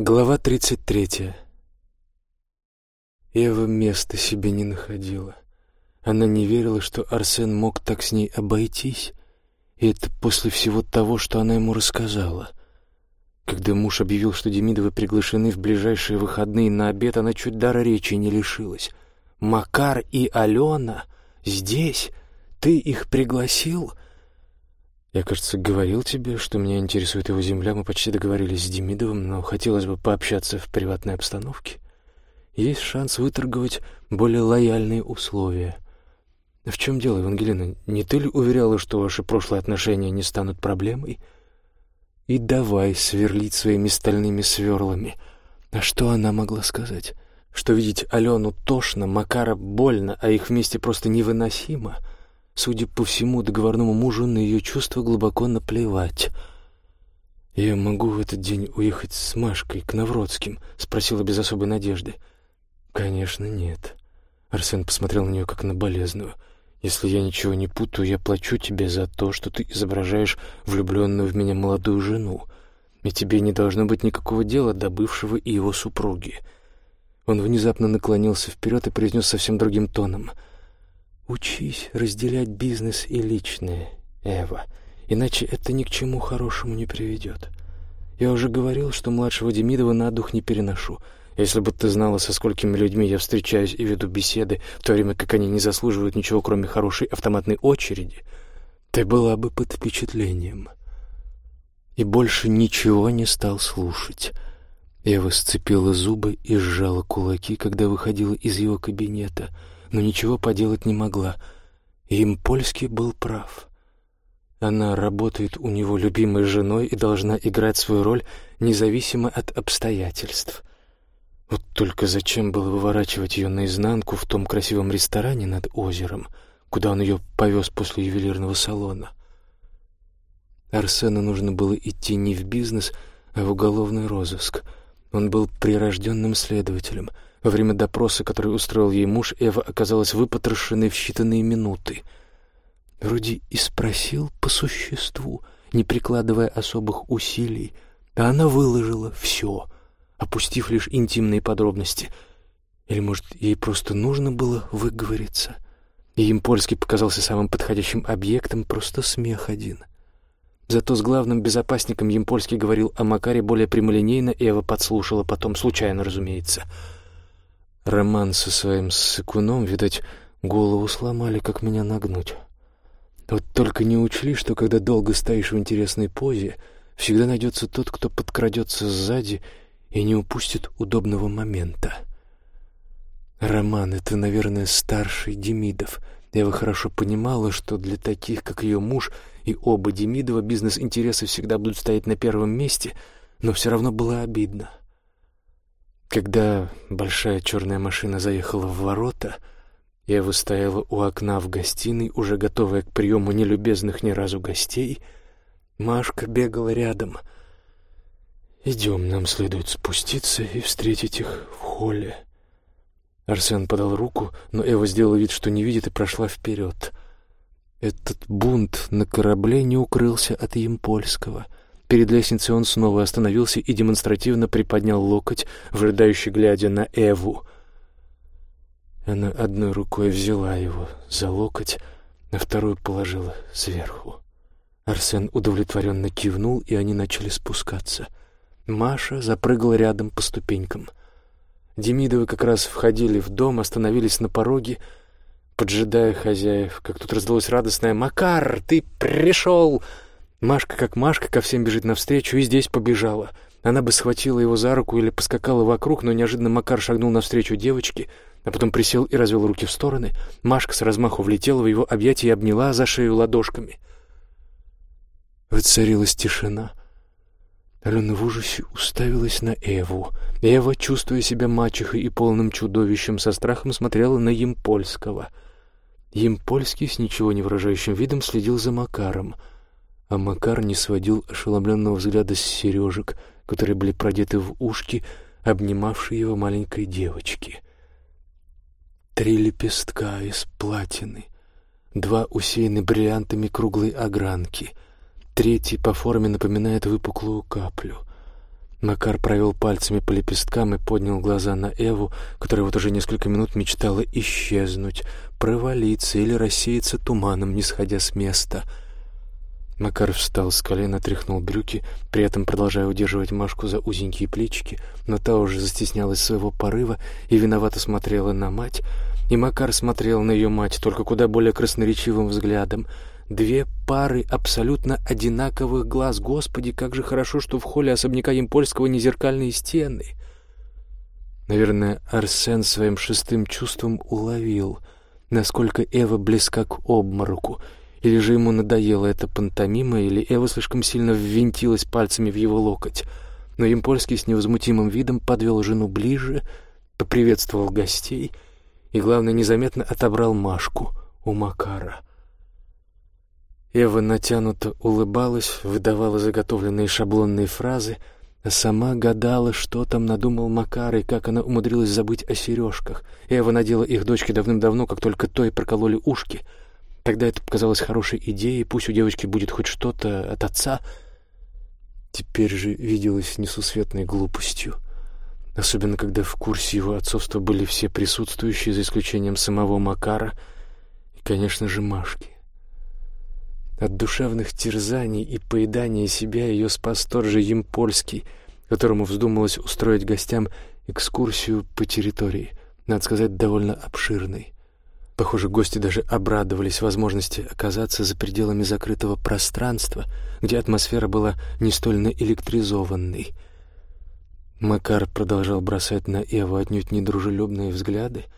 Глава 33. Ева места себе не находила. Она не верила, что Арсен мог так с ней обойтись, и это после всего того, что она ему рассказала. Когда муж объявил, что Демидовы приглашены в ближайшие выходные на обед, она чуть дара речи не лишилась. «Макар и Алена здесь? Ты их пригласил?» Я, кажется, говорил тебе, что меня интересует его земля. Мы почти договорились с Демидовым, но хотелось бы пообщаться в приватной обстановке. Есть шанс выторговать более лояльные условия. В чем дело, Евангелина? Не ты ли уверяла, что ваши прошлые отношения не станут проблемой? И давай сверлить своими стальными сверлами. А что она могла сказать? Что видеть Алену тошно, Макара больно, а их вместе просто невыносимо — Судя по всему, договорному мужу на ее чувства глубоко наплевать. «Я могу в этот день уехать с Машкой к Навродским?» — спросила без особой надежды. «Конечно, нет». Арсен посмотрел на нее как на болезную. «Если я ничего не путаю, я плачу тебе за то, что ты изображаешь влюбленную в меня молодую жену, и тебе не должно быть никакого дела до бывшего и его супруги». Он внезапно наклонился вперед и произнес совсем другим тоном — Учись разделять бизнес и личное, Эва, иначе это ни к чему хорошему не приведет. Я уже говорил, что младшего Демидова на дух не переношу. Если бы ты знала, со сколькими людьми я встречаюсь и веду беседы, в то время как они не заслуживают ничего, кроме хорошей автоматной очереди, ты была бы под впечатлением. И больше ничего не стал слушать. Эва сцепила зубы и сжала кулаки, когда выходила из его кабинета — но ничего поделать не могла. Им польский был прав. Она работает у него любимой женой и должна играть свою роль независимо от обстоятельств. Вот только зачем было выворачивать ее наизнанку в том красивом ресторане над озером, куда он ее повез после ювелирного салона? Арсену нужно было идти не в бизнес, а в уголовный розыск. Он был прирожденным следователем — во время допроса, который устроил ей муж, Эва оказалась выпотрошенной в считанные минуты. Вроде и спросил по существу, не прикладывая особых усилий, а она выложила все, опустив лишь интимные подробности. Или, может, ей просто нужно было выговориться? И им польский показался самым подходящим объектом, просто смех один. Зато с главным безопасником Емпольский говорил о Макаре более прямолинейно, Эва подслушала потом, случайно, разумеется — Роман со своим сыкуном, видать, голову сломали, как меня нагнуть. Вот только не учли, что когда долго стоишь в интересной позе, всегда найдется тот, кто подкрадется сзади и не упустит удобного момента. Роман — это, наверное, старший Демидов. Я бы хорошо понимала, что для таких, как ее муж и оба Демидова, бизнес-интересы всегда будут стоять на первом месте, но все равно было обидно. Когда большая черная машина заехала в ворота, Ева стояла у окна в гостиной, уже готовая к приему нелюбезных ни разу гостей. Машка бегала рядом. «Идем, нам следует спуститься и встретить их в холле». Арсен подал руку, но Эва сделала вид, что не видит, и прошла вперед. Этот бунт на корабле не укрылся от Емпольского — Перед лестницей он снова остановился и демонстративно приподнял локоть, вжидающий глядя на Эву. Она одной рукой взяла его за локоть, а вторую положила сверху. Арсен удовлетворенно кивнул, и они начали спускаться. Маша запрыгала рядом по ступенькам. Демидовы как раз входили в дом, остановились на пороге, поджидая хозяев, как тут раздалось радостное «Макар, ты пришел!» Машка как Машка ко всем бежит навстречу и здесь побежала. Она бы схватила его за руку или поскакала вокруг, но неожиданно Макар шагнул навстречу девочке, а потом присел и развел руки в стороны. Машка с размаху влетела в его объятия и обняла за шею ладошками. Воцарилась тишина. Алена в ужасе уставилась на Эву. Эва, чувствуя себя мачехой и полным чудовищем, со страхом смотрела на Емпольского. Емпольский с ничего не выражающим видом следил за Макаром — а Макар не сводил ошеломленного взгляда с сережек, которые были продеты в ушки, обнимавшей его маленькой девочки. Три лепестка из платины, два усеяны бриллиантами круглой огранки, третий по форме напоминает выпуклую каплю. Макар провел пальцами по лепесткам и поднял глаза на Эву, которая вот уже несколько минут мечтала исчезнуть, провалиться или рассеяться туманом, не сходя с места. Макар встал с колена, тряхнул брюки, при этом продолжая удерживать Машку за узенькие плечики, но та уже застеснялась своего порыва и виновато смотрела на мать, и Макар смотрел на ее мать только куда более красноречивым взглядом — Две пары абсолютно одинаковых глаз. Господи, как же хорошо, что в холле особняка Емпольского не зеркальные стены. Наверное, Арсен своим шестым чувством уловил, насколько Эва близка к обмороку. Или же ему надоела эта пантомима, или Эва слишком сильно ввинтилась пальцами в его локоть. Но Емпольский с невозмутимым видом подвел жену ближе, поприветствовал гостей и, главное, незаметно отобрал Машку у Макара — Ева натянуто улыбалась, выдавала заготовленные шаблонные фразы, а сама гадала, что там надумал Макар и как она умудрилась забыть о сережках. Ева надела их дочке давным-давно, как только той прокололи ушки. Тогда это показалось хорошей идеей, пусть у девочки будет хоть что-то от отца. Теперь же виделось несусветной глупостью. Особенно, когда в курсе его отцовства были все присутствующие, за исключением самого Макара и, конечно же, Машки. От душевных терзаний и поедания себя ее спас тот же Емпольский, которому вздумалось устроить гостям экскурсию по территории, надо сказать, довольно обширной. Похоже, гости даже обрадовались возможности оказаться за пределами закрытого пространства, где атмосфера была не столь наэлектризованной. Макар продолжал бросать на Эву отнюдь недружелюбные взгляды —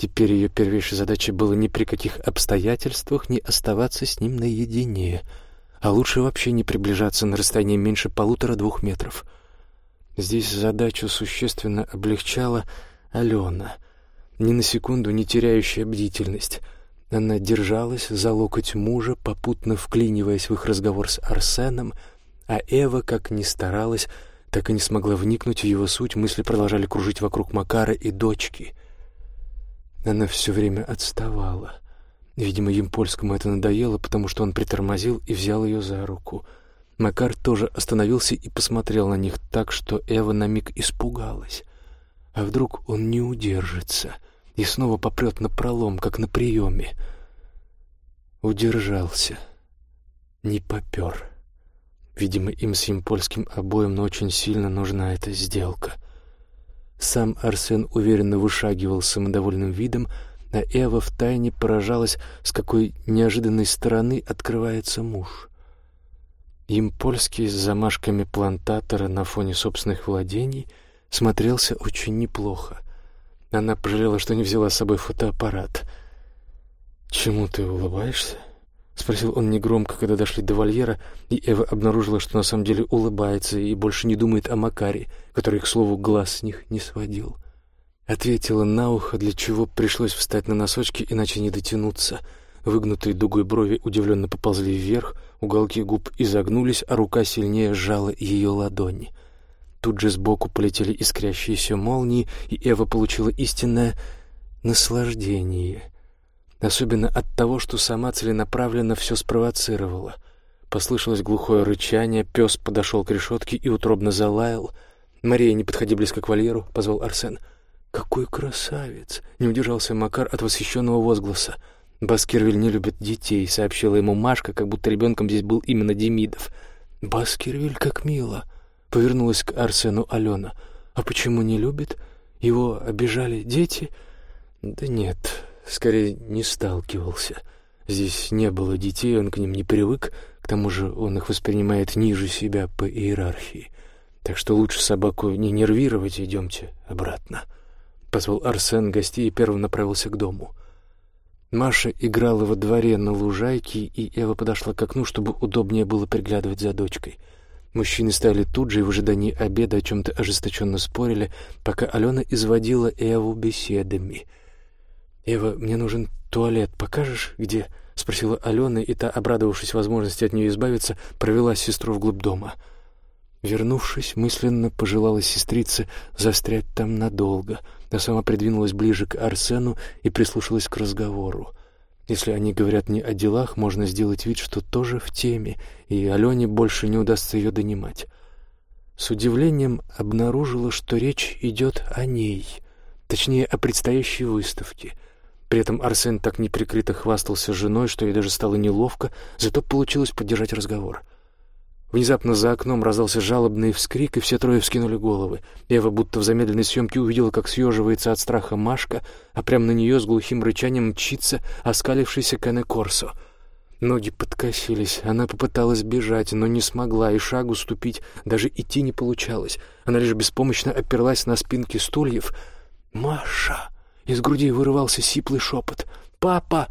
Теперь ее первейшей задачей было ни при каких обстоятельствах не оставаться с ним наедине, а лучше вообще не приближаться на расстояние меньше полутора-двух метров. Здесь задачу существенно облегчала Алена, ни на секунду не теряющая бдительность. Она держалась за локоть мужа, попутно вклиниваясь в их разговор с Арсеном, а Эва, как ни старалась, так и не смогла вникнуть в его суть, мысли продолжали кружить вокруг Макара и дочки — она все время отставала. Видимо, Емпольскому это надоело, потому что он притормозил и взял ее за руку. Макар тоже остановился и посмотрел на них так, что Эва на миг испугалась. А вдруг он не удержится и снова попрет на пролом, как на приеме? Удержался. Не попер. Видимо, им с Емпольским обоим, очень сильно нужна эта сделка — сам Арсен уверенно вышагивал самодовольным видом, а Эва втайне поражалась, с какой неожиданной стороны открывается муж. Им польский с замашками плантатора на фоне собственных владений смотрелся очень неплохо. Она пожалела, что не взяла с собой фотоаппарат. «Чему ты улыбаешься?» — спросил он негромко, когда дошли до вольера, и Эва обнаружила, что на самом деле улыбается и больше не думает о Макаре, который, к слову, глаз с них не сводил. Ответила на ухо, для чего пришлось встать на носочки, иначе не дотянуться. Выгнутые дугой брови удивленно поползли вверх, уголки губ изогнулись, а рука сильнее сжала ее ладони. Тут же сбоку полетели искрящиеся молнии, и Эва получила истинное наслаждение — особенно от того, что сама целенаправленно все спровоцировала. Послышалось глухое рычание, пес подошел к решетке и утробно залаял. «Мария, не подходи близко к вольеру», — позвал Арсен. «Какой красавец!» — не удержался Макар от восхищенного возгласа. «Баскервиль не любит детей», — сообщила ему Машка, как будто ребенком здесь был именно Демидов. «Баскервиль, как мило!» — повернулась к Арсену Алена. «А почему не любит? Его обижали дети?» «Да нет, скорее не сталкивался. Здесь не было детей, он к ним не привык, к тому же он их воспринимает ниже себя по иерархии. Так что лучше собаку не нервировать, идемте обратно. Позвал Арсен гостей и первым направился к дому. Маша играла во дворе на лужайке, и Эва подошла к окну, чтобы удобнее было приглядывать за дочкой. Мужчины стояли тут же и в ожидании обеда о чем-то ожесточенно спорили, пока Алена изводила Эву беседами — «Ева, мне нужен туалет. Покажешь, где?» — спросила Алена, и та, обрадовавшись возможности от нее избавиться, провела сестру вглубь дома. Вернувшись, мысленно пожелала сестрице застрять там надолго, но сама придвинулась ближе к Арсену и прислушалась к разговору. Если они говорят не о делах, можно сделать вид, что тоже в теме, и Алене больше не удастся ее донимать. с удивлением обнаружила, что речь идет о ней, точнее, о предстоящей выставке. При этом Арсен так неприкрыто хвастался женой, что ей даже стало неловко, зато получилось поддержать разговор. Внезапно за окном раздался жалобный вскрик, и все трое вскинули головы. Ева будто в замедленной съемке увидела, как съеживается от страха Машка, а прямо на нее с глухим рычанием мчится оскалившийся Кене Корсо — Ноги подкосились. Она попыталась бежать, но не смогла, и шагу ступить даже идти не получалось. Она лишь беспомощно оперлась на спинки стульев. «Маша!» Из груди вырывался сиплый шепот. «Папа!»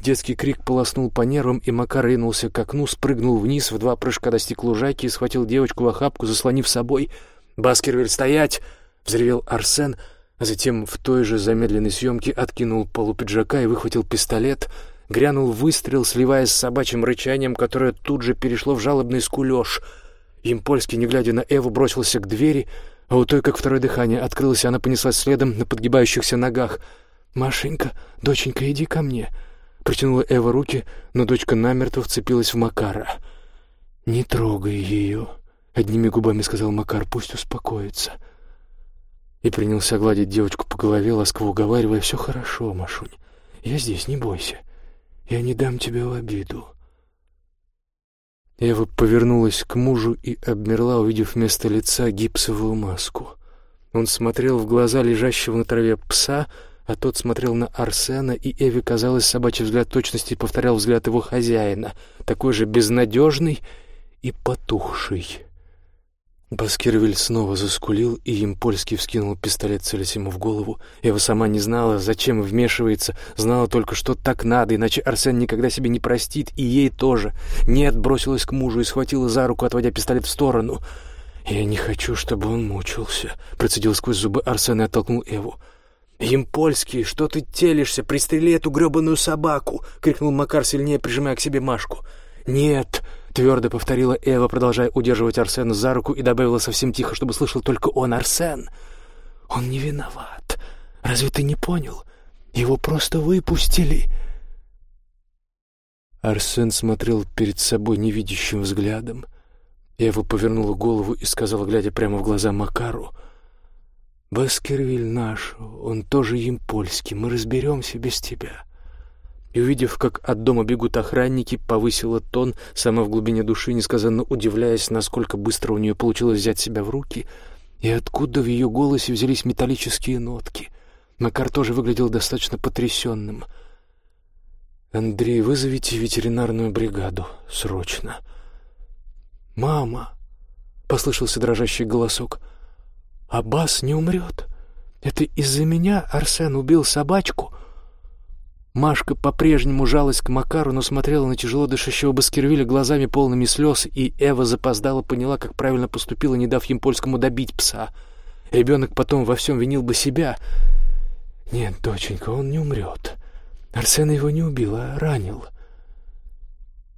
Детский крик полоснул по нервам, и Макар ринулся к окну, спрыгнул вниз, в два прыжка достиг лужайки и схватил девочку в охапку, заслонив собой. «Баскервиль, стоять!» — взревел Арсен, а затем в той же замедленной съемке откинул полу пиджака и выхватил пистолет — Грянул выстрел, сливаясь с собачьим рычанием, которое тут же перешло в жалобный скулеж. Импольский, не глядя на Эву, бросился к двери, а у той, как второе дыхание, открылось, она понеслась следом на подгибающихся ногах. «Машенька, доченька, иди ко мне!» Протянула Эва руки, но дочка намертво вцепилась в Макара. «Не трогай ее!» — одними губами сказал Макар, «пусть успокоится». И принялся гладить девочку по голове, ласково уговаривая, «Все хорошо, Машунь, я здесь, не бойся». Я не дам тебя в обиду». Ева повернулась к мужу и обмерла, увидев вместо лица гипсовую маску. Он смотрел в глаза лежащего на траве пса, а тот смотрел на Арсена, и Эве казалось, собачий взгляд точности повторял взгляд его хозяина, такой же безнадежный и потухший. Баскервиль снова заскулил, и им польский вскинул пистолет, целясь ему в голову. Ева сама не знала, зачем вмешивается, знала только, что так надо, иначе Арсен никогда себе не простит, и ей тоже. Нет, бросилась к мужу и схватила за руку, отводя пистолет в сторону. «Я не хочу, чтобы он мучился», — процедил сквозь зубы Арсен и оттолкнул Эву. «Емпольский, что ты телишься? Пристрели эту гребаную собаку!» — крикнул Макар, сильнее прижимая к себе Машку. «Нет!» — твердо повторила Эва, продолжая удерживать Арсена за руку, и добавила совсем тихо, чтобы слышал только он, Арсен. «Он не виноват. Разве ты не понял? Его просто выпустили». Арсен смотрел перед собой невидящим взглядом. Эва повернула голову и сказала, глядя прямо в глаза Макару, «Баскервиль наш, он тоже им польский, мы разберемся без тебя» и, увидев, как от дома бегут охранники, повысила тон, сама в глубине души, несказанно удивляясь, насколько быстро у нее получилось взять себя в руки, и откуда в ее голосе взялись металлические нотки. Макар тоже выглядел достаточно потрясенным. «Андрей, вызовите ветеринарную бригаду. Срочно». «Мама!» — послышался дрожащий голосок. «Аббас не умрет. Это из-за меня Арсен убил собачку?» Машка по-прежнему жалась к Макару, но смотрела на тяжело дышащего Баскервиля глазами полными слез, и Эва запоздала поняла, как правильно поступила, не дав Емпольскому добить пса. Ребенок потом во всем винил бы себя. Нет, доченька, он не умрет. Арсен его не убил, а ранил.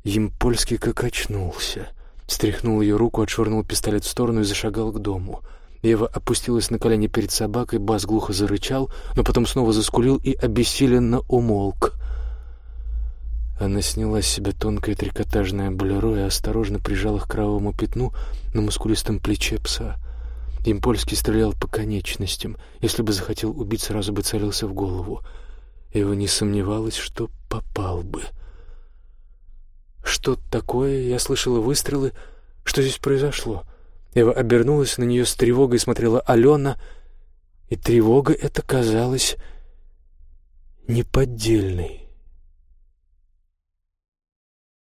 Емпольский как очнулся. Стряхнул ее руку, отшвырнул пистолет в сторону и зашагал к дому — Ева опустилась на колени перед собакой, Бас глухо зарычал, но потом снова заскулил и обессиленно умолк. Она сняла с себя тонкое трикотажное болеро и осторожно прижала к кровавому пятну на мускулистом плече пса. Импольский стрелял по конечностям. Если бы захотел убить, сразу бы целился в голову. Ева не сомневалась, что попал бы. «Что такое? Я слышала выстрелы. Что здесь произошло?» Ева обернулась на нее с тревогой, смотрела Алена, и тревога эта казалась неподдельной.